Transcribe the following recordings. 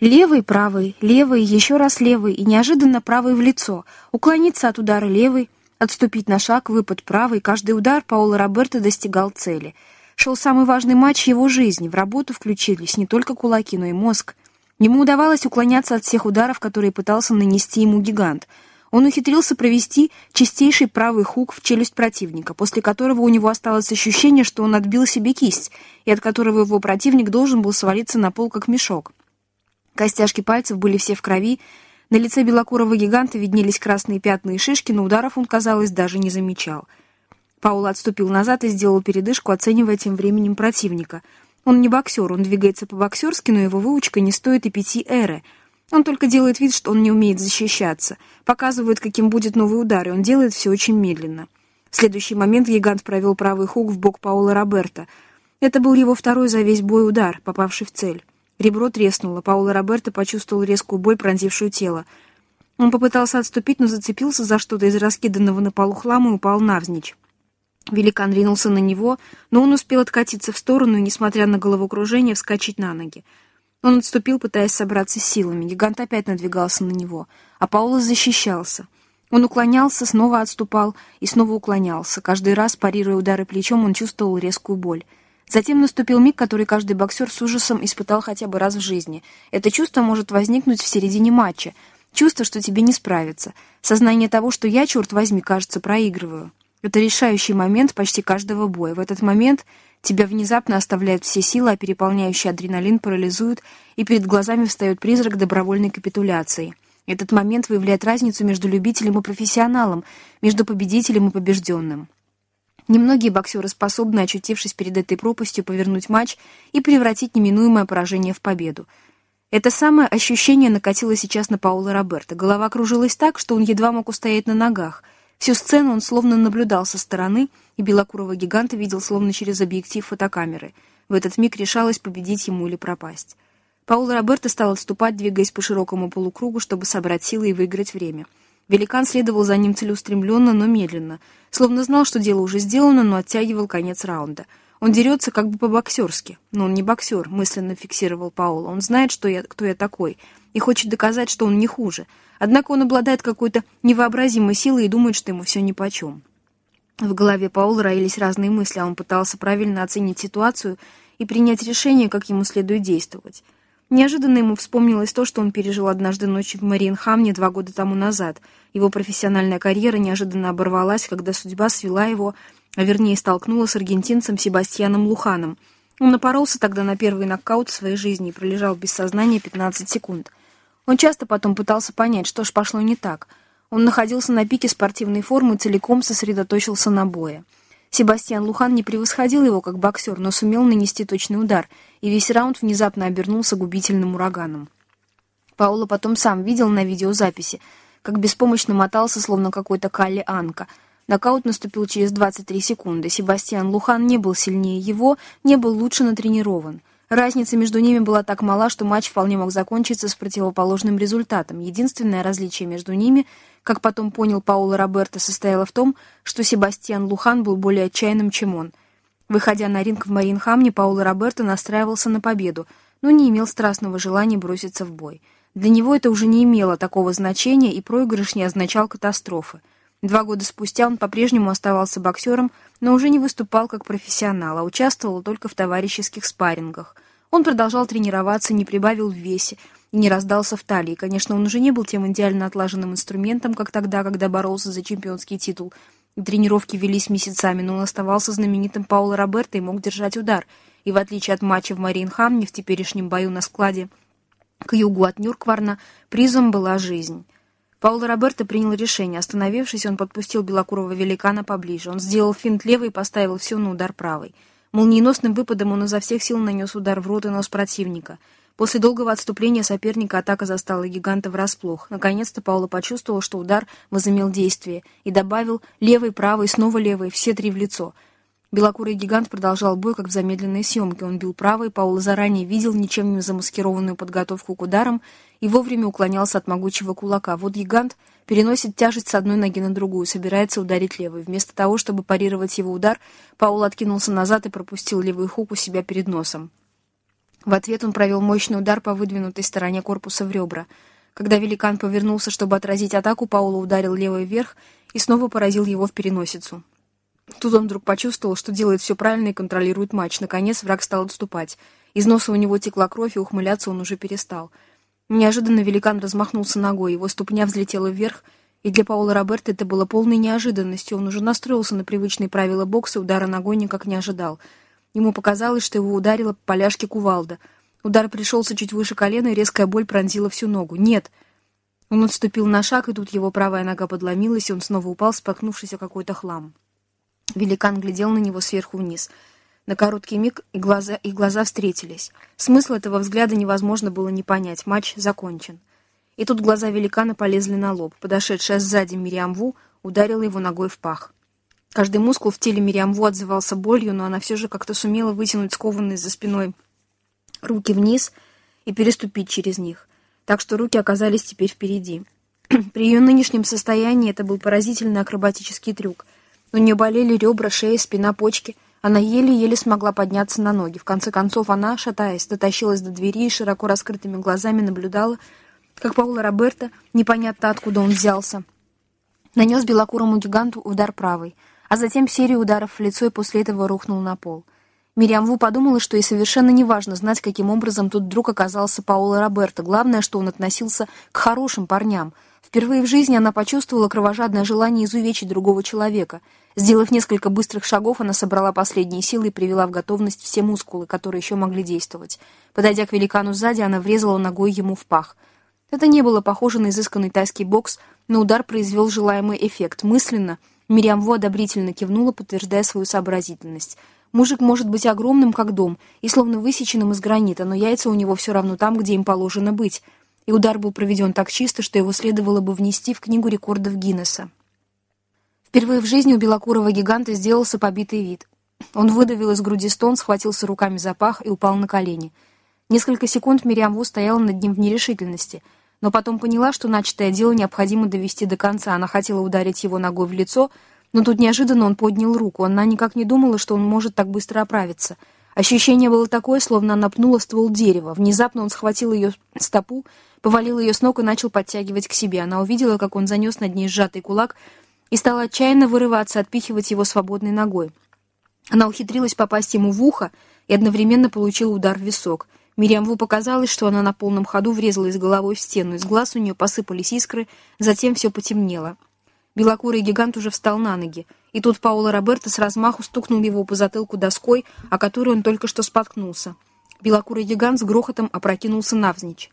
Левый, правый, левый, еще раз левый и неожиданно правый в лицо. Уклониться от удара левый, отступить на шаг, выпад правый. Каждый удар Паула Роберто достигал цели. Шел самый важный матч его жизни. В работу включились не только кулаки, но и мозг. Ему удавалось уклоняться от всех ударов, которые пытался нанести ему гигант. Он ухитрился провести чистейший правый хук в челюсть противника, после которого у него осталось ощущение, что он отбил себе кисть, и от которого его противник должен был свалиться на пол, как мешок. Костяшки пальцев были все в крови, на лице белокурого гиганта виднелись красные пятна и шишки, но ударов он, казалось, даже не замечал. Паул отступил назад и сделал передышку, оценивая тем временем противника. Он не боксер, он двигается по-боксерски, но его выучка не стоит и пяти эры. Он только делает вид, что он не умеет защищаться, показывает, каким будет новый удар, и он делает все очень медленно. В следующий момент гигант провел правый хук в бок Паула Роберта. Это был его второй за весь бой удар, попавший в цель. Ребро треснуло. Паула Роберто почувствовал резкую боль, пронзившую тело. Он попытался отступить, но зацепился за что-то из раскиданного на полу хлама и упал навзничь. Великан ринулся на него, но он успел откатиться в сторону и, несмотря на головокружение, вскочить на ноги. Он отступил, пытаясь собраться с силами. Гигант опять надвигался на него, а Паула защищался. Он уклонялся, снова отступал и снова уклонялся. Каждый раз, парируя удары плечом, он чувствовал резкую боль. Затем наступил миг, который каждый боксер с ужасом испытал хотя бы раз в жизни. Это чувство может возникнуть в середине матча. Чувство, что тебе не справиться. Сознание того, что я, черт возьми, кажется, проигрываю. Это решающий момент почти каждого боя. В этот момент тебя внезапно оставляют все силы, а переполняющий адреналин парализует, и перед глазами встает призрак добровольной капитуляции. Этот момент выявляет разницу между любителем и профессионалом, между победителем и побежденным. Немногие боксеры способны, очутившись перед этой пропастью, повернуть матч и превратить неминуемое поражение в победу. Это самое ощущение накатило сейчас на Паула Роберта. Голова кружилась так, что он едва мог устоять на ногах. Всю сцену он словно наблюдал со стороны, и белокурого гиганта видел словно через объектив фотокамеры. В этот миг решалось победить ему или пропасть. Паул Роберто стал отступать, двигаясь по широкому полукругу, чтобы собрать силы и выиграть время. Великан следовал за ним целеустремленно, но медленно, словно знал, что дело уже сделано, но оттягивал конец раунда. Он дерется как бы по-боксерски. Но он не боксер, мысленно фиксировал Паул. Он знает, что я, кто я такой, и хочет доказать, что он не хуже. Однако он обладает какой-то невообразимой силой и думает, что ему все нипочем. В голове Паула роились разные мысли, а он пытался правильно оценить ситуацию и принять решение, как ему следует действовать. Неожиданно ему вспомнилось то, что он пережил однажды ночью в Мариенхамне два года тому назад. Его профессиональная карьера неожиданно оборвалась, когда судьба свела его, а вернее столкнула с аргентинцем Себастьяном Луханом. Он напоролся тогда на первый нокаут в своей жизни и пролежал без сознания 15 секунд. Он часто потом пытался понять, что ж пошло не так. Он находился на пике спортивной формы и целиком сосредоточился на бое. Себастьян Лухан не превосходил его как боксер, но сумел нанести точный удар, и весь раунд внезапно обернулся губительным ураганом. Пауло потом сам видел на видеозаписи, как беспомощно мотался, словно какой-то Калли Анка. Нокаут наступил через 23 секунды. Себастьян Лухан не был сильнее его, не был лучше натренирован. Разница между ними была так мала, что матч вполне мог закончиться с противоположным результатом. Единственное различие между ними, как потом понял Пауло Роберто, состояло в том, что Себастьян Лухан был более отчаянным, чем он. Выходя на ринг в Маринхамне, Пауло Роберто настраивался на победу, но не имел страстного желания броситься в бой. Для него это уже не имело такого значения, и проигрыш не означал катастрофы. Два года спустя он по-прежнему оставался боксером, но уже не выступал как профессионал, а участвовал только в товарищеских спаррингах. Он продолжал тренироваться, не прибавил в весе не раздался в талии. Конечно, он уже не был тем идеально отлаженным инструментом, как тогда, когда боролся за чемпионский титул. Тренировки велись месяцами, но он оставался знаменитым Пауло Роберто и мог держать удар. И в отличие от матча в Мариенхамне в теперешнем бою на складе к югу от Нюркварна, призом была жизнь. Пауло Роберто принял решение. Остановившись, он подпустил белокурого великана поближе. Он сделал финт левый и поставил все на удар правый. Молниеносным выпадом он изо всех сил нанес удар в рот и нос противника. После долгого отступления соперника атака застала гиганта врасплох. Наконец-то Пауло почувствовал, что удар возымел действие, и добавил левый, правый, снова левый, все три в лицо — Белокурый гигант продолжал бой, как в замедленной съемке. Он бил правой, Паул заранее видел ничем не замаскированную подготовку к ударам и вовремя уклонялся от могучего кулака. Вот гигант переносит тяжесть с одной ноги на другую, собирается ударить левой. Вместо того, чтобы парировать его удар, Паул откинулся назад и пропустил левый хук у себя перед носом. В ответ он провел мощный удар по выдвинутой стороне корпуса в ребра. Когда великан повернулся, чтобы отразить атаку, Паула ударил левый вверх и снова поразил его в переносицу. Тут он вдруг почувствовал, что делает все правильно и контролирует матч. Наконец враг стал отступать. Из носа у него текла кровь, и ухмыляться он уже перестал. Неожиданно великан размахнулся ногой, его ступня взлетела вверх, и для Паула Роберта это было полной неожиданностью. Он уже настроился на привычные правила бокса, удара ногой никак не ожидал — Ему показалось, что его ударило по поляшке кувалда. Удар пришелся чуть выше колена, и резкая боль пронзила всю ногу. «Нет!» Он отступил на шаг, и тут его правая нога подломилась, и он снова упал, споткнувшись о какой-то хлам. Великан глядел на него сверху вниз. На короткий миг и глаза, и глаза встретились. Смысл этого взгляда невозможно было не понять. Матч закончен. И тут глаза великана полезли на лоб. Подошедшая сзади Мириам Ву ударила его ногой в пах. Каждый мускул в теле Мириам Ву отзывался болью, но она все же как-то сумела вытянуть скованные за спиной руки вниз и переступить через них, так что руки оказались теперь впереди. При ее нынешнем состоянии это был поразительный акробатический трюк. У нее болели ребра, шея, спина, почки. Она еле-еле смогла подняться на ноги. В конце концов она, шатаясь, дотащилась до двери и широко раскрытыми глазами наблюдала, как Паула Роберто, непонятно откуда он взялся, нанес белокурому гиганту удар правой — а затем серию ударов в лицо и после этого рухнул на пол. Мириам Ву подумала, что ей совершенно неважно знать, каким образом тут вдруг оказался Паоло Роберто. Главное, что он относился к хорошим парням. Впервые в жизни она почувствовала кровожадное желание изувечить другого человека. Сделав несколько быстрых шагов, она собрала последние силы и привела в готовность все мускулы, которые еще могли действовать. Подойдя к великану сзади, она врезала ногой ему в пах. Это не было похоже на изысканный тайский бокс, но удар произвел желаемый эффект. Мысленно — Мириам Во одобрительно кивнула, подтверждая свою сообразительность. Мужик может быть огромным, как дом, и словно высеченным из гранита, но яйца у него все равно там, где им положено быть. И удар был проведен так чисто, что его следовало бы внести в книгу рекордов Гиннесса. Впервые в жизни у белокурого гиганта сделался побитый вид. Он выдавил из груди стон, схватился руками за пах и упал на колени. Несколько секунд Мириам Ву стояла над ним в нерешительности — но потом поняла, что начатое дело необходимо довести до конца. Она хотела ударить его ногой в лицо, но тут неожиданно он поднял руку. Она никак не думала, что он может так быстро оправиться. Ощущение было такое, словно она пнула ствол дерева. Внезапно он схватил ее стопу, повалил ее с ног и начал подтягивать к себе. Она увидела, как он занес над ней сжатый кулак и стала отчаянно вырываться, отпихивать его свободной ногой. Она ухитрилась попасть ему в ухо и одновременно получила удар в висок — Мириамву показалось, что она на полном ходу врезалась головой в стену, из глаз у нее посыпались искры, затем все потемнело. Белокурый гигант уже встал на ноги, и тут Паула Роберто с размаху стукнул его по затылку доской, о которой он только что споткнулся. Белокурый гигант с грохотом опрокинулся навзничь.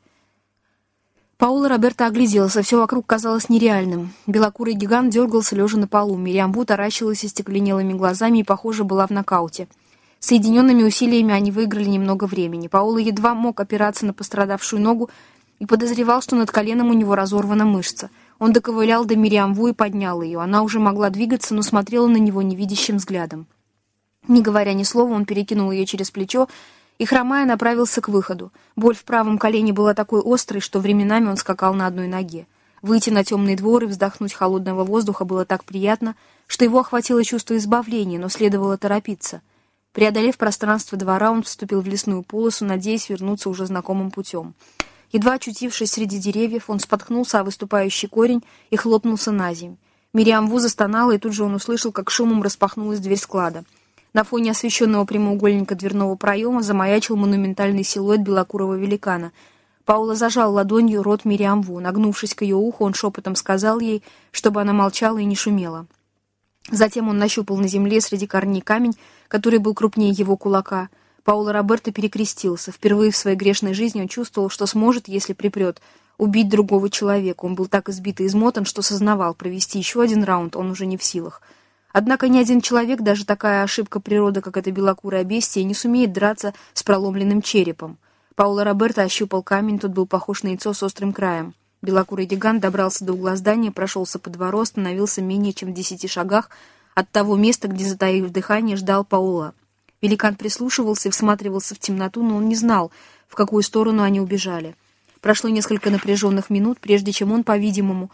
Паула Роберто огляделся, все вокруг казалось нереальным. Белокурый гигант дергался, лежа на полу. Мириам Бу таращилась остекленелыми глазами и, похоже, была в нокауте — Соединенными усилиями они выиграли немного времени. Паула едва мог опираться на пострадавшую ногу и подозревал, что над коленом у него разорвана мышца. Он доковылял до Мириам Ву и поднял ее. Она уже могла двигаться, но смотрела на него невидящим взглядом. Не говоря ни слова, он перекинул ее через плечо и, хромая, направился к выходу. Боль в правом колене была такой острой, что временами он скакал на одной ноге. Выйти на темный двор и вздохнуть холодного воздуха было так приятно, что его охватило чувство избавления, но следовало торопиться — Преодолев пространство двора, он вступил в лесную полосу, надеясь вернуться уже знакомым путем. Едва очутившись среди деревьев, он споткнулся о выступающий корень и хлопнулся на земь. Мириам Ву застонала, и тут же он услышал, как шумом распахнулась дверь склада. На фоне освещенного прямоугольника дверного проема замаячил монументальный силуэт белокурого великана. Паула зажал ладонью рот Мириам Ву. Нагнувшись к ее уху, он шепотом сказал ей, чтобы она молчала и не шумела. Затем он нащупал на земле среди корней камень, который был крупнее его кулака. Пауло Роберто перекрестился. Впервые в своей грешной жизни он чувствовал, что сможет, если припрет, убить другого человека. Он был так избит и измотан, что сознавал, провести еще один раунд он уже не в силах. Однако ни один человек, даже такая ошибка природы, как это белокурое бестие, не сумеет драться с проломленным черепом. Пауло Роберто ощупал камень, тот был похож на яйцо с острым краем. Белокурый гигант добрался до угла здания, прошелся по двору, остановился менее чем в десяти шагах от того места, где, затаив дыхание, ждал Паула. Великан прислушивался и всматривался в темноту, но он не знал, в какую сторону они убежали. Прошло несколько напряженных минут, прежде чем он, по-видимому,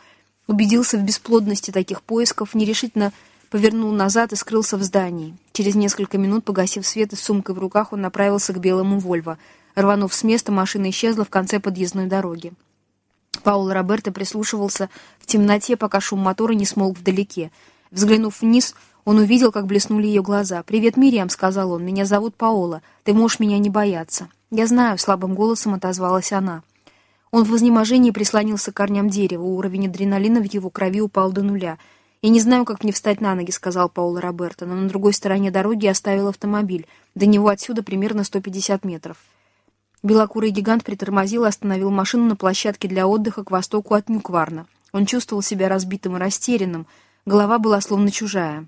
убедился в бесплодности таких поисков, нерешительно повернул назад и скрылся в здании. Через несколько минут, погасив свет и с сумкой в руках, он направился к белому Вольво. Рванув с места, машина исчезла в конце подъездной дороги. Пауло Роберто прислушивался в темноте, пока шум мотора не смолк вдалеке. Взглянув вниз, он увидел, как блеснули ее глаза. «Привет, Мириам», — сказал он, — «меня зовут Паола. Ты можешь меня не бояться». «Я знаю», — слабым голосом отозвалась она. Он в вознеможении прислонился к корням дерева. Уровень адреналина в его крови упал до нуля. «Я не знаю, как мне встать на ноги», — сказал Паула Роберто, но на другой стороне дороги оставил автомобиль. До него отсюда примерно 150 метров. Белокурый гигант притормозил и остановил машину на площадке для отдыха к востоку от Нюкварна. Он чувствовал себя разбитым и растерянным. Голова была словно чужая.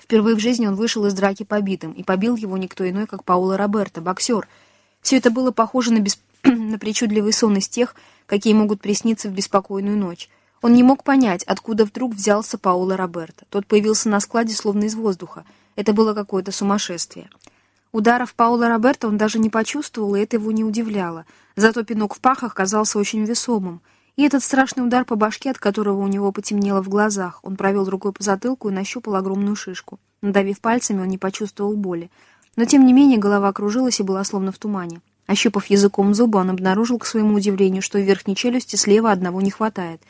Впервые в жизни он вышел из драки побитым, и побил его никто иной, как Паула Роберто, боксер. Все это было похоже на бесп на причудливый сон из тех, какие могут присниться в беспокойную ночь. Он не мог понять, откуда вдруг взялся Паоло Роберто. Тот появился на складе словно из воздуха. Это было какое-то сумасшествие. Ударов Паула Роберто он даже не почувствовал, и это его не удивляло. Зато пинок в пахах казался очень весомым. И этот страшный удар по башке, от которого у него потемнело в глазах, он провел рукой по затылку и нащупал огромную шишку. Надавив пальцами, он не почувствовал боли. Но, тем не менее, голова кружилась и была словно в тумане. Ощупав языком зубы, он обнаружил, к своему удивлению, что в верхней челюсти слева одного не хватает.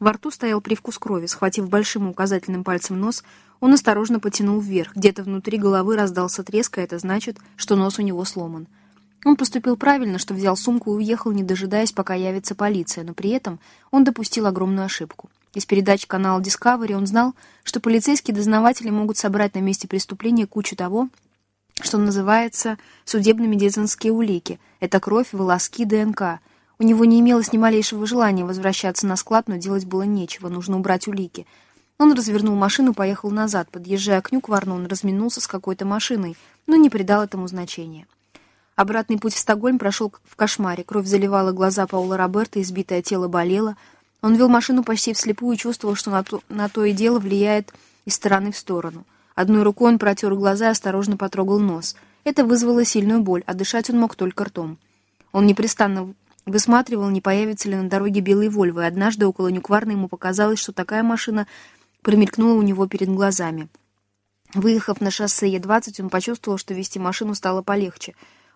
Во рту стоял привкус крови. Схватив большим указательным пальцем нос, он осторожно потянул вверх. Где-то внутри головы раздался треск, а это значит, что нос у него сломан. Он поступил правильно, что взял сумку и уехал, не дожидаясь, пока явится полиция, но при этом он допустил огромную ошибку. Из передач канала Discovery он знал, что полицейские дознаватели могут собрать на месте преступления кучу того, что называется судебно-медицинские улики. Это кровь, волоски, ДНК. У него не имелось ни малейшего желания возвращаться на склад, но делать было нечего, нужно убрать улики. Он развернул машину, поехал назад. Подъезжая к Нюкварну, он разминулся с какой-то машиной, но не придал этому значения. Обратный путь в Стокгольм прошел в кошмаре. Кровь заливала глаза Паула Роберта, избитое тело болело. Он вел машину почти вслепую и чувствовал, что на то, на то и дело влияет из стороны в сторону. Одной рукой он протер глаза и осторожно потрогал нос. Это вызвало сильную боль, а дышать он мог только ртом. Он непрестанно высматривал, не появится ли на дороге белые Вольвы, и однажды около Нюкварна ему показалось, что такая машина промелькнула у него перед глазами. Выехав на шоссе Е-20, он почувствовал, что вести машину стало полегче.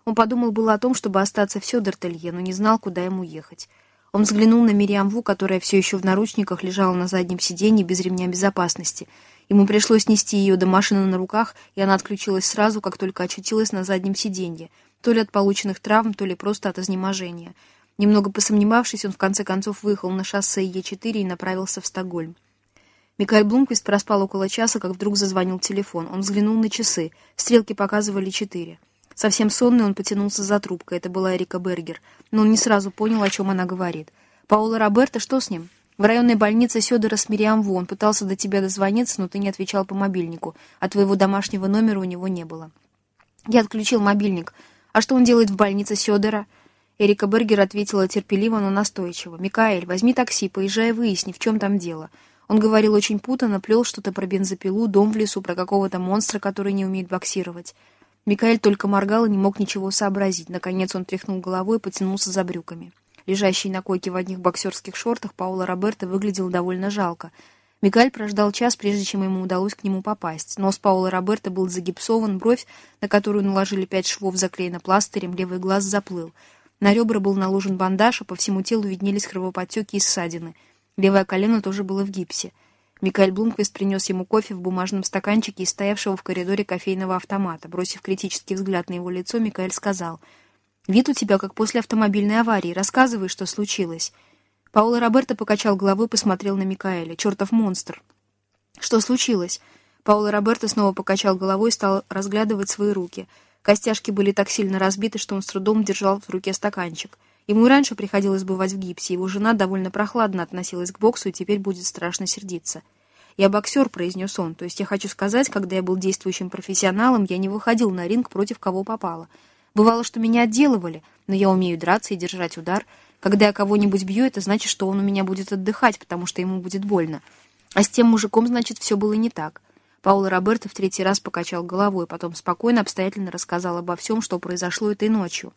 Он подумал было о том, чтобы остаться в Сёдертелье, но не знал, куда ему ехать. Он взглянул на Мириам Ву, которая все еще в наручниках лежала на заднем сиденье без ремня безопасности — Ему пришлось нести ее до машины на руках, и она отключилась сразу, как только очутилась на заднем сиденье, то ли от полученных травм, то ли просто от изнеможения. Немного посомневавшись, он в конце концов выехал на шоссе Е4 и направился в Стокгольм. Микаэль Блумквист проспал около часа, как вдруг зазвонил телефон. Он взглянул на часы. Стрелки показывали четыре. Совсем сонный он потянулся за трубкой. Это была Эрика Бергер. Но он не сразу понял, о чем она говорит. «Паула Роберто, что с ним?» В районной больнице Сёдора с Мириам Ву он пытался до тебя дозвониться, но ты не отвечал по мобильнику, а твоего домашнего номера у него не было. Я отключил мобильник. А что он делает в больнице Сёдора? Эрика Бергер ответила терпеливо, но настойчиво. «Микаэль, возьми такси, поезжай выясни, в чем там дело». Он говорил очень путанно, плел что-то про бензопилу, дом в лесу, про какого-то монстра, который не умеет боксировать. Микаэль только моргал и не мог ничего сообразить. Наконец он тряхнул головой и потянулся за брюками. Лежащий на койке в одних боксерских шортах, Паула Роберто выглядел довольно жалко. Микаэль прождал час, прежде чем ему удалось к нему попасть. Нос Паула Роберто был загипсован, бровь, на которую наложили пять швов, заклеена пластырем, левый глаз заплыл. На ребра был наложен бандаж, а по всему телу виднелись кровоподтеки и ссадины. Левое колено тоже было в гипсе. Микаэль Блумквист принес ему кофе в бумажном стаканчике из стоявшего в коридоре кофейного автомата. Бросив критический взгляд на его лицо, Микаэль сказал — Вид у тебя, как после автомобильной аварии. Рассказывай, что случилось». Пауло Роберто покачал головой и посмотрел на Микаэля. «Чертов монстр!» «Что случилось?» Пауло Роберто снова покачал головой и стал разглядывать свои руки. Костяшки были так сильно разбиты, что он с трудом держал в руке стаканчик. Ему раньше приходилось бывать в гипсе. Его жена довольно прохладно относилась к боксу и теперь будет страшно сердиться. «Я боксер», — произнес он. «То есть я хочу сказать, когда я был действующим профессионалом, я не выходил на ринг против кого попало. Бывало, что меня отделывали, но я умею драться и держать удар. Когда я кого-нибудь бью, это значит, что он у меня будет отдыхать, потому что ему будет больно. А с тем мужиком, значит, все было не так. Пауло Роберто в третий раз покачал головой, потом спокойно, обстоятельно рассказал обо всем, что произошло этой ночью.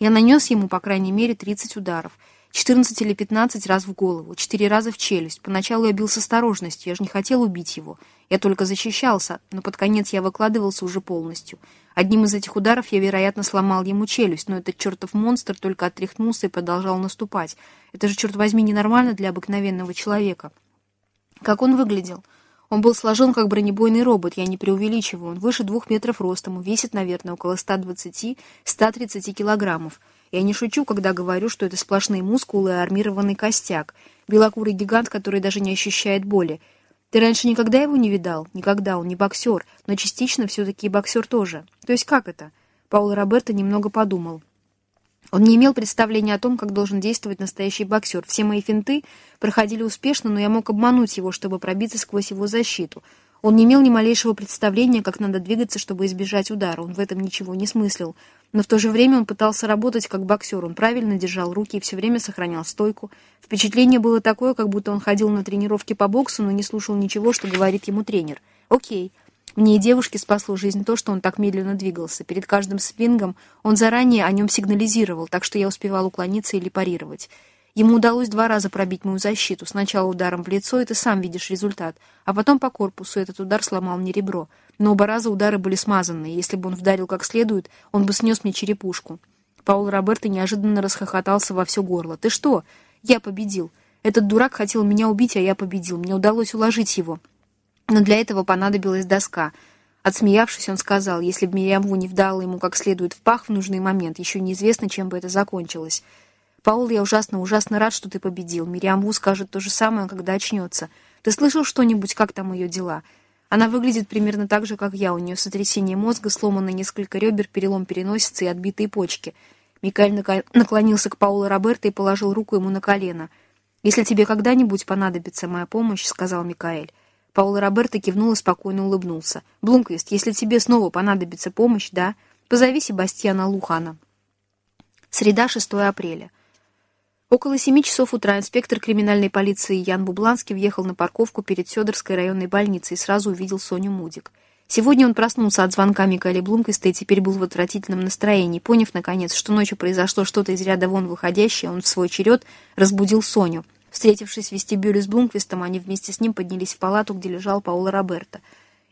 Я нанес ему, по крайней мере, 30 ударов. 14 или 15 раз в голову, 4 раза в челюсть. Поначалу я бил с осторожностью, я же не хотел убить его. Я только защищался, но под конец я выкладывался уже полностью. Одним из этих ударов я, вероятно, сломал ему челюсть, но этот чертов монстр только отряхнулся и продолжал наступать. Это же, черт возьми, ненормально для обыкновенного человека. Как он выглядел? Он был сложен, как бронебойный робот, я не преувеличиваю. Он выше двух метров ростом, весит, наверное, около 120-130 килограммов. Я не шучу, когда говорю, что это сплошные мускулы и армированный костяк. Белокурый гигант, который даже не ощущает боли. Ты раньше никогда его не видал? Никогда, он не боксер, но частично все-таки и боксер тоже. То есть как это? Пауло Роберто немного подумал. Он не имел представления о том, как должен действовать настоящий боксер. Все мои финты проходили успешно, но я мог обмануть его, чтобы пробиться сквозь его защиту. Он не имел ни малейшего представления, как надо двигаться, чтобы избежать удара. Он в этом ничего не смыслил. Но в то же время он пытался работать как боксер. Он правильно держал руки и все время сохранял стойку. Впечатление было такое, как будто он ходил на тренировки по боксу, но не слушал ничего, что говорит ему тренер. Окей. Мне и девушке спасло жизнь то, что он так медленно двигался. Перед каждым свингом он заранее о нем сигнализировал, так что я успевал уклониться или парировать. Ему удалось два раза пробить мою защиту. Сначала ударом в лицо, и ты сам видишь результат. А потом по корпусу этот удар сломал мне ребро. Но оба раза удары были смазанные. Если бы он вдарил как следует, он бы снес мне черепушку. Паул Роберто неожиданно расхохотался во все горло. «Ты что? Я победил. Этот дурак хотел меня убить, а я победил. Мне удалось уложить его. Но для этого понадобилась доска». Отсмеявшись, он сказал, если бы Мириам Ву не вдала ему как следует в пах в нужный момент, еще неизвестно, чем бы это закончилось. «Паул, я ужасно-ужасно рад, что ты победил. Мириам Ву скажет то же самое, когда очнется. Ты слышал что-нибудь, как там ее дела?» Она выглядит примерно так же, как я. У нее сотрясение мозга, сломано несколько ребер, перелом переносицы и отбитые почки. Микаэль наклонился к Паулу Роберто и положил руку ему на колено. «Если тебе когда-нибудь понадобится моя помощь», — сказал Микаэль. Пауло Роберто кивнул и спокойно улыбнулся. «Блумквист, если тебе снова понадобится помощь, да, позови Себастьяна Лухана». Среда, 6 апреля. Около семи часов утра инспектор криминальной полиции Ян Бубланский въехал на парковку перед Федорской районной больницей и сразу увидел Соню Мудик. Сегодня он проснулся от звонка Микаэля Блумквиста и теперь был в отвратительном настроении. Поняв, наконец, что ночью произошло что-то из ряда вон выходящее, он в свой черед разбудил Соню. Встретившись в вестибюле с Блумквистом, они вместе с ним поднялись в палату, где лежал Пауло Роберто.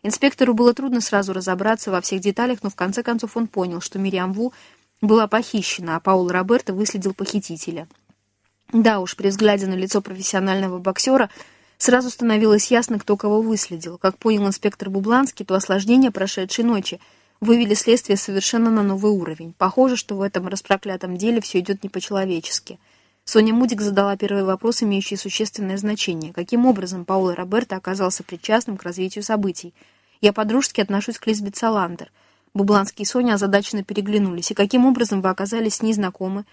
Инспектору было трудно сразу разобраться во всех деталях, но в конце концов он понял, что Мириам Ву была похищена, а Пауло Роберто выследил похитителя. Да уж, при взгляде на лицо профессионального боксера сразу становилось ясно, кто кого выследил. Как понял инспектор Бубланский, то осложнения прошедшей ночи вывели следствие совершенно на новый уровень. Похоже, что в этом распроклятом деле все идет не по-человечески. Соня Мудик задала первый вопрос, имеющий существенное значение. Каким образом Пауло Роберто оказался причастным к развитию событий? Я по-дружески отношусь к Лизбет Саландер. Бубланский и Соня озадаченно переглянулись. И каким образом вы оказались с ней знакомы?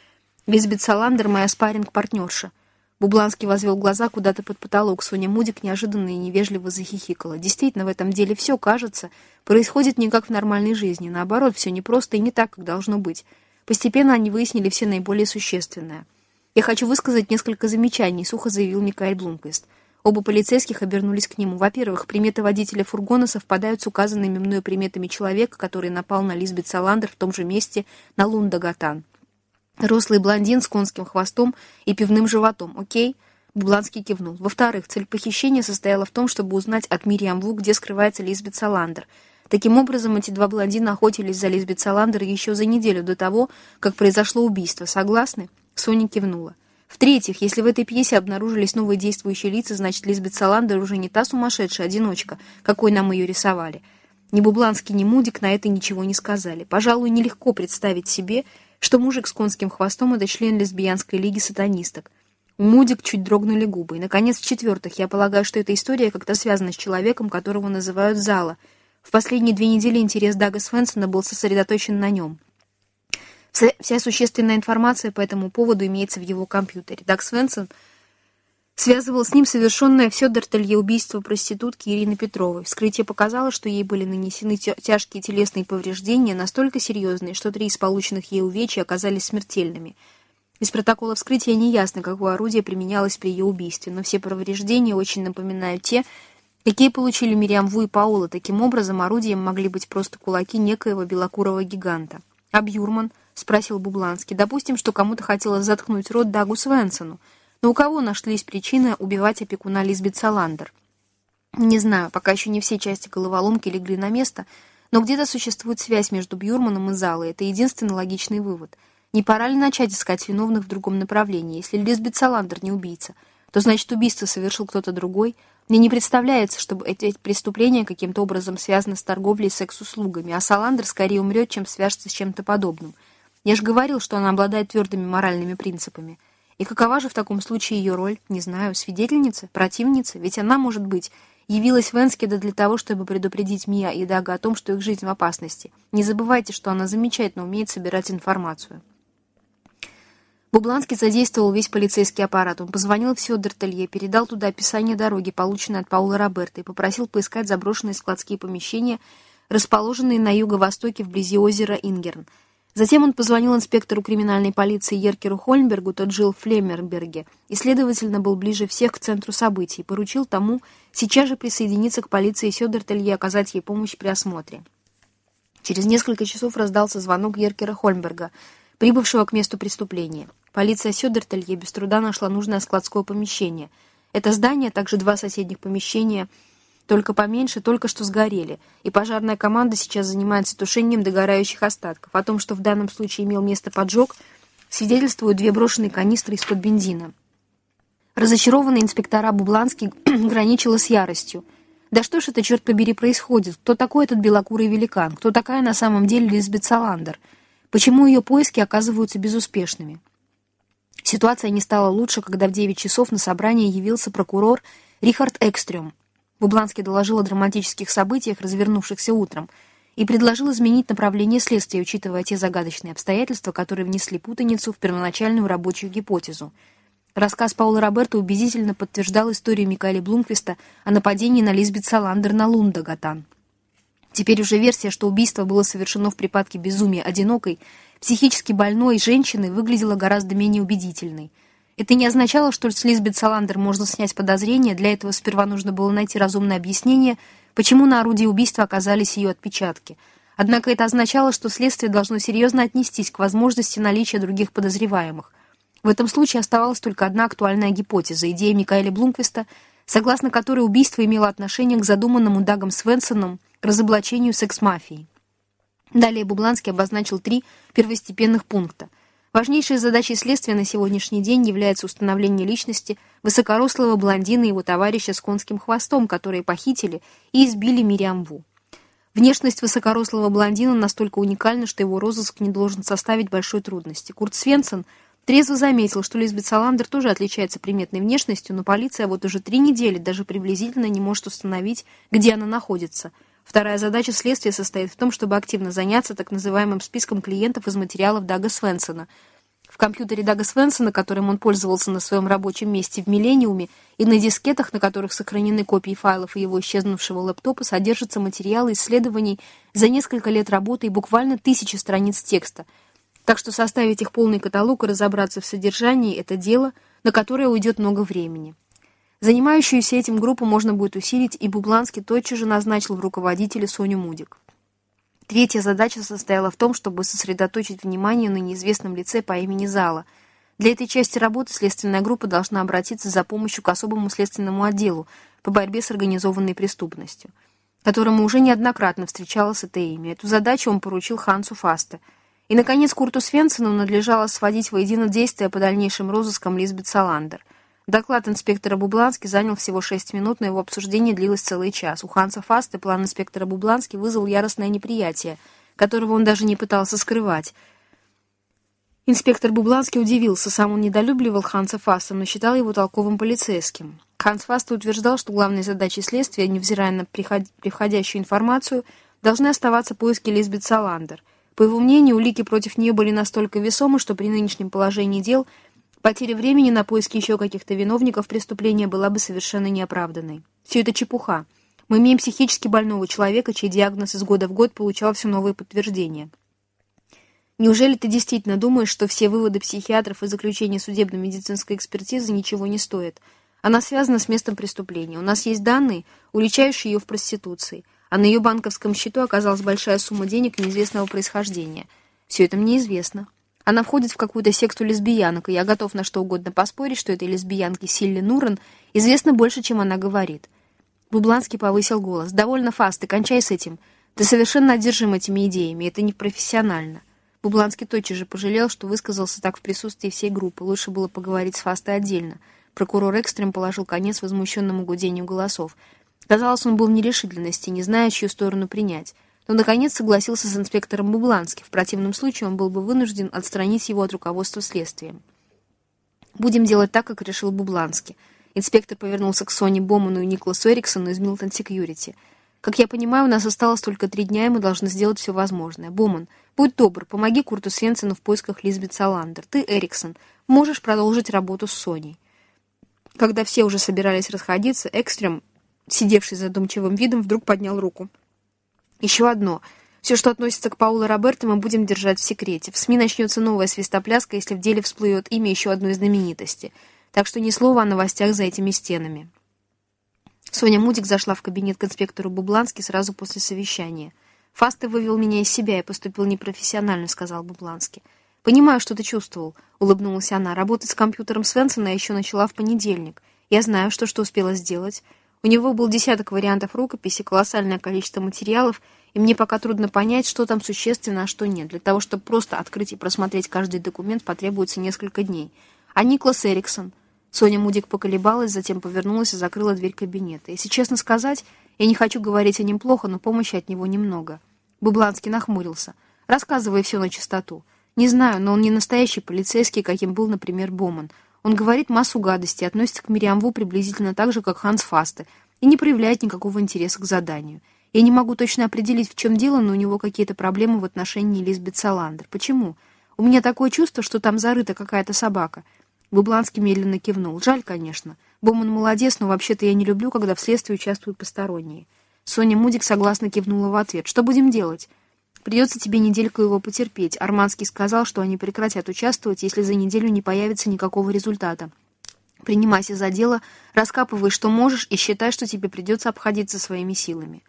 Лизбет Саландер — моя спарринг-партнерша. Бубланский возвел глаза куда-то под потолок. Соня Мудик неожиданно и невежливо захихикала. Действительно, в этом деле все, кажется, происходит не как в нормальной жизни. Наоборот, все непросто и не так, как должно быть. Постепенно они выяснили все наиболее существенное. «Я хочу высказать несколько замечаний», — сухо заявил Микаэль Блумквист. Оба полицейских обернулись к нему. Во-первых, приметы водителя фургона совпадают с указанными мною приметами человека, который напал на Лизбет Саландер в том же месте на Лундагатан. Рослый блондин с конским хвостом и пивным животом, окей?» Бубланский кивнул. Во-вторых, цель похищения состояла в том, чтобы узнать от Мириам Ву, где скрывается Лизбет Саландер. Таким образом, эти два блондина охотились за Лизбет Саландер еще за неделю до того, как произошло убийство. Согласны? Соня кивнула. В-третьих, если в этой пьесе обнаружились новые действующие лица, значит, Лизбет Саландер уже не та сумасшедшая одиночка, какой нам ее рисовали. Ни Бубланский, ни Мудик на это ничего не сказали. Пожалуй, нелегко представить себе, что мужик с конским хвостом — это член лесбиянской лиги сатанисток. У Мудик чуть дрогнули губы. И, наконец, в-четвертых, я полагаю, что эта история как-то связана с человеком, которого называют Зала. В последние две недели интерес Дага Свенсона был сосредоточен на нем. Вся существенная информация по этому поводу имеется в его компьютере. Даг Свенсон — связывал с ним совершенное в Сёдертелье убийство проститутки Ирины Петровой. Вскрытие показало, что ей были нанесены тяжкие телесные повреждения, настолько серьезные, что три из полученных ей увечий оказались смертельными. Из протокола вскрытия неясно, какое орудие применялось при ее убийстве, но все повреждения очень напоминают те, какие получили Мириам Ву и Паула. Таким образом, орудием могли быть просто кулаки некоего белокурого гиганта. А Бьюрман, спросил Бубланский. «Допустим, что кому-то хотелось заткнуть рот Дагу Свенсону. Но у кого нашлись причины убивать опекуна Лизбет Саландер?» «Не знаю, пока еще не все части головоломки легли на место, но где-то существует связь между Бьюрманом и Залой. Это единственный логичный вывод. Не пора ли начать искать виновных в другом направлении? Если Лизбет Саландер не убийца, то значит убийство совершил кто-то другой. Мне не представляется, чтобы эти преступления каким-то образом связаны с торговлей секс-услугами, а Саландер скорее умрет, чем свяжется с чем-то подобным. Я же говорил, что она обладает твердыми моральными принципами. И какова же в таком случае ее роль? Не знаю, свидетельница, противница? Ведь она, может быть, явилась в Энскеда для того, чтобы предупредить Мия и Дага о том, что их жизнь в опасности. Не забывайте, что она замечательно умеет собирать информацию. Бубланский задействовал весь полицейский аппарат. Он позвонил в Сёдертелье, передал туда описание дороги, полученное от Паула Роберта, и попросил поискать заброшенные складские помещения, расположенные на юго-востоке вблизи озера Ингерн. Затем он позвонил инспектору криминальной полиции Еркеру Хольмбергу, тот жил в Флемерберге, и, следовательно, был ближе всех к центру событий, поручил тому сейчас же присоединиться к полиции Сёдертелье и оказать ей помощь при осмотре. Через несколько часов раздался звонок Еркера Хольмберга, прибывшего к месту преступления. Полиция Сёдертелье без труда нашла нужное складское помещение. Это здание, а также два соседних помещения, только поменьше, только что сгорели, и пожарная команда сейчас занимается тушением догорающих остатков. О том, что в данном случае имел место поджог, свидетельствуют две брошенные канистры из-под бензина. Разочарованный инспектора Бубланский граничила с яростью. Да что ж это, черт побери, происходит? Кто такой этот белокурый великан? Кто такая на самом деле Лизбет Саландер? Почему ее поиски оказываются безуспешными? Ситуация не стала лучше, когда в 9 часов на собрание явился прокурор Рихард Экстрем. Бубланский доложил о драматических событиях, развернувшихся утром, и предложил изменить направление следствия, учитывая те загадочные обстоятельства, которые внесли путаницу в первоначальную рабочую гипотезу. Рассказ Паула Роберта убедительно подтверждал историю Микаэля Блумквиста о нападении на Лизбет Саландер на Лундагатан. Теперь уже версия, что убийство было совершено в припадке безумия одинокой, психически больной женщины выглядела гораздо менее убедительной. Это не означало, что с Лизбет Саландер можно снять подозрения, для этого сперва нужно было найти разумное объяснение, почему на орудии убийства оказались ее отпечатки. Однако это означало, что следствие должно серьезно отнестись к возможности наличия других подозреваемых. В этом случае оставалась только одна актуальная гипотеза – идея Микаэля Блумквиста, согласно которой убийство имело отношение к задуманному Дагом Свенсоном разоблачению секс-мафии. Далее Бубланский обозначил три первостепенных пункта. Важнейшей задачей следствия на сегодняшний день является установление личности высокорослого блондина и его товарища с конским хвостом, которые похитили и избили Мириам Ву. Внешность высокорослого блондина настолько уникальна, что его розыск не должен составить большой трудности. Курт Свенсон трезво заметил, что Лизбет Саландер тоже отличается приметной внешностью, но полиция вот уже три недели даже приблизительно не может установить, где она находится – Вторая задача следствия состоит в том, чтобы активно заняться так называемым списком клиентов из материалов Дага Свенсона. В компьютере Дага Свенсона, которым он пользовался на своем рабочем месте в «Миллениуме», и на дискетах, на которых сохранены копии файлов его исчезнувшего лэптопа, содержатся материалы исследований за несколько лет работы и буквально тысячи страниц текста. Так что составить их полный каталог и разобраться в содержании – это дело, на которое уйдет много времени. Занимающуюся этим группу можно будет усилить, и Бубланский тотчас же назначил в руководителе Соню Мудик. Третья задача состояла в том, чтобы сосредоточить внимание на неизвестном лице по имени Зала. Для этой части работы следственная группа должна обратиться за помощью к особому следственному отделу по борьбе с организованной преступностью, которому уже неоднократно встречалось это имя. Эту задачу он поручил Хансу Фасте. И, наконец, Курту Свенсену надлежало сводить воедино действия по дальнейшим розыскам Лизбет Саландер – Доклад инспектора Бублански занял всего шесть минут, но его обсуждение длилось целый час. У Ханса Фаста план инспектора Бублански вызвал яростное неприятие, которого он даже не пытался скрывать. Инспектор Бубланский удивился, сам он недолюбливал Ханса Фаста, но считал его толковым полицейским. Ханс Фаста утверждал, что главной задачей следствия, невзирая на приходящую информацию, должны оставаться поиски Лизбет Саландер. По его мнению, улики против нее были настолько весомы, что при нынешнем положении дел – Потеря времени на поиски еще каких-то виновников преступления была бы совершенно неоправданной. Все это чепуха. Мы имеем психически больного человека, чей диагноз из года в год получал все новые подтверждения. Неужели ты действительно думаешь, что все выводы психиатров и заключения судебно-медицинской экспертизы ничего не стоят? Она связана с местом преступления. У нас есть данные, уличающие ее в проституции, а на ее банковском счету оказалась большая сумма денег неизвестного происхождения – Все это мне известно. Она входит в какую-то секту лесбиянок, и я готов на что угодно поспорить, что этой лесбиянке Силли Нурен известно больше, чем она говорит. Бубланский повысил голос. «Довольно фаст, ты кончай с этим. Ты совершенно одержим этими идеями, это непрофессионально». Бубланский тотчас же пожалел, что высказался так в присутствии всей группы. Лучше было поговорить с Фастой отдельно. Прокурор Экстрем положил конец возмущенному гудению голосов. Казалось, он был в нерешительности, не зная, чью сторону принять. Но, наконец, согласился с инспектором Бублански. В противном случае он был бы вынужден отстранить его от руководства следствием. «Будем делать так, как решил Бублански». Инспектор повернулся к Соне Боману и Никласу Эриксону из Милтон Секьюрити. «Как я понимаю, у нас осталось только три дня, и мы должны сделать все возможное. Боман, будь добр, помоги Курту Свенсену в поисках Лизбет Саландер. Ты, Эриксон, можешь продолжить работу с Соней». Когда все уже собирались расходиться, Экстрем, сидевший задумчивым видом, вдруг поднял руку. «Еще одно. Все, что относится к Паулу Роберто, мы будем держать в секрете. В СМИ начнется новая свистопляска, если в деле всплывет имя еще одной знаменитости. Так что ни слова о новостях за этими стенами». Соня Мудик зашла в кабинет к инспектору Бублански сразу после совещания. «Фасты вывел меня из себя и поступил непрофессионально», — сказал Бубланский. «Понимаю, что ты чувствовал», — улыбнулась она. «Работать с компьютером Свенсона я еще начала в понедельник. Я знаю, что что успела сделать. У него был десяток вариантов рукописи, колоссальное количество материалов, и мне пока трудно понять, что там существенно, а что нет. Для того, чтобы просто открыть и просмотреть каждый документ, потребуется несколько дней. А Никлас Эриксон...» Соня Мудик поколебалась, затем повернулась и закрыла дверь кабинета. Если честно сказать, я не хочу говорить о нем плохо, но помощи от него немного. Бубланский нахмурился. «Рассказывай все на чистоту». Не знаю, но он не настоящий полицейский, каким был, например, Боман. Он говорит массу гадостей, относится к Мириамву приблизительно так же, как Ханс Фасте, и не проявляет никакого интереса к заданию. Я не могу точно определить, в чем дело, но у него какие-то проблемы в отношении Лизбет Саландер. Почему? У меня такое чувство, что там зарыта какая-то собака. Бубланский медленно кивнул. Жаль, конечно. Боман молодец, но вообще-то я не люблю, когда в следствии участвуют посторонние. Соня Мудик согласно кивнула в ответ. Что будем делать? Придется тебе недельку его потерпеть. Арманский сказал, что они прекратят участвовать, если за неделю не появится никакого результата. Принимайся за дело, раскапывай, что можешь, и считай, что тебе придется обходиться своими силами.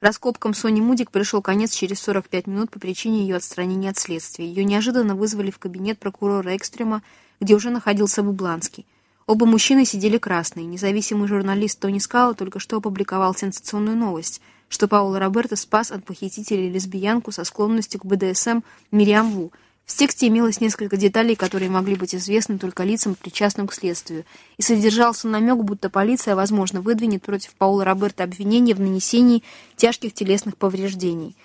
Раскопкам Сони Мудик пришел конец через 45 минут по причине ее отстранения от следствия. Ее неожиданно вызвали в кабинет прокурора Экстрема, где уже находился Бубланский. Оба мужчины сидели красные. Независимый журналист Тони Скала только что опубликовал сенсационную новость – что Паула Роберто спас от похитителей лесбиянку со склонностью к БДСМ Мириам Ву. В тексте имелось несколько деталей, которые могли быть известны только лицам, причастным к следствию, и содержался намек, будто полиция, возможно, выдвинет против Паула Роберта обвинение в нанесении тяжких телесных повреждений.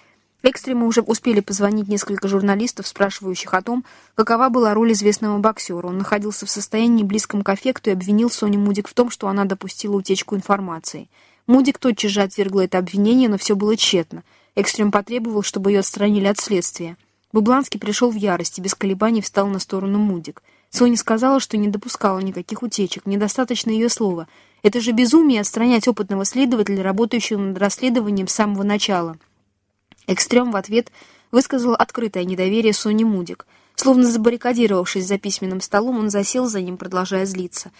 Экстремы уже успели позвонить несколько журналистов, спрашивающих о том, какова была роль известного боксера. Он находился в состоянии близком к аффекту и обвинил Соню Мудик в том, что она допустила утечку информации – Мудик тотчас же отвергла это обвинение, но все было тщетно. Экстрем потребовал, чтобы ее отстранили от следствия. Бубланский пришел в ярость и без колебаний встал на сторону Мудик. Соня сказала, что не допускала никаких утечек, недостаточно ее слова. Это же безумие отстранять опытного следователя, работающего над расследованием с самого начала. Экстрем в ответ высказал открытое недоверие Соне Мудик. Словно забаррикадировавшись за письменным столом, он засел за ним, продолжая злиться.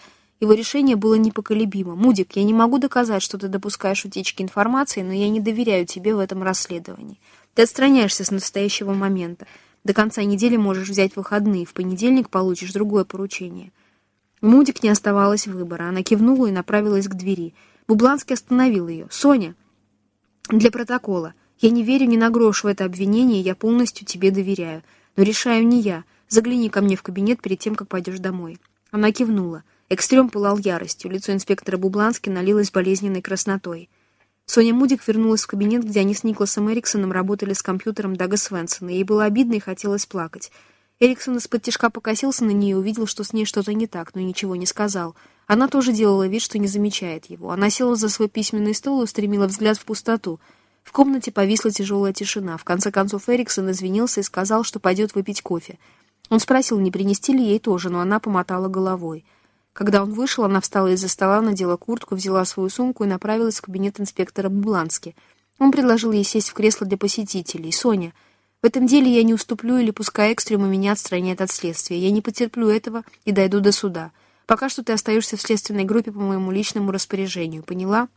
Его решение было непоколебимо. «Мудик, я не могу доказать, что ты допускаешь утечки информации, но я не доверяю тебе в этом расследовании. Ты отстраняешься с настоящего момента. До конца недели можешь взять выходные, в понедельник получишь другое поручение». Мудик не оставалось выбора. Она кивнула и направилась к двери. Бубланский остановил ее. «Соня!» «Для протокола. Я не верю ни на грош в это обвинение, я полностью тебе доверяю. Но решаю не я. Загляни ко мне в кабинет перед тем, как пойдешь домой». Она кивнула. Экстрем пылал яростью, лицо инспектора Бублански налилось болезненной краснотой. Соня Мудик вернулась в кабинет, где они с Никласом Эриксоном работали с компьютером Дага Свенсона. Ей было обидно и хотелось плакать. Эриксон из-под тяжка покосился на нее и увидел, что с ней что-то не так, но ничего не сказал. Она тоже делала вид, что не замечает его. Она села за свой письменный стол и устремила взгляд в пустоту. В комнате повисла тяжелая тишина. В конце концов Эриксон извинился и сказал, что пойдет выпить кофе. Он спросил, не принести ли ей тоже, но она помотала головой. Когда он вышел, она встала из-за стола, надела куртку, взяла свою сумку и направилась в кабинет инспектора Бублански. Он предложил ей сесть в кресло для посетителей. «Соня, в этом деле я не уступлю или пускай экстрема меня отстранят от следствия. Я не потерплю этого и дойду до суда. Пока что ты остаешься в следственной группе по моему личному распоряжению. Поняла?»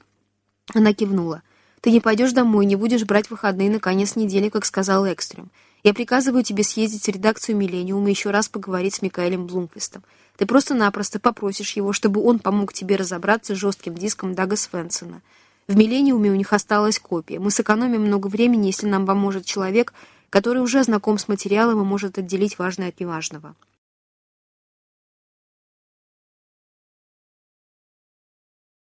Она кивнула. «Ты не пойдешь домой, не будешь брать выходные на конец недели, как сказал Экстрем. Я приказываю тебе съездить в редакцию «Миллениум» и еще раз поговорить с Микаэлем Блумквистом. Ты просто-напросто попросишь его, чтобы он помог тебе разобраться с жестким диском Дага Свенсона. В «Миллениуме» у них осталась копия. Мы сэкономим много времени, если нам поможет человек, который уже знаком с материалом и может отделить важное от неважного.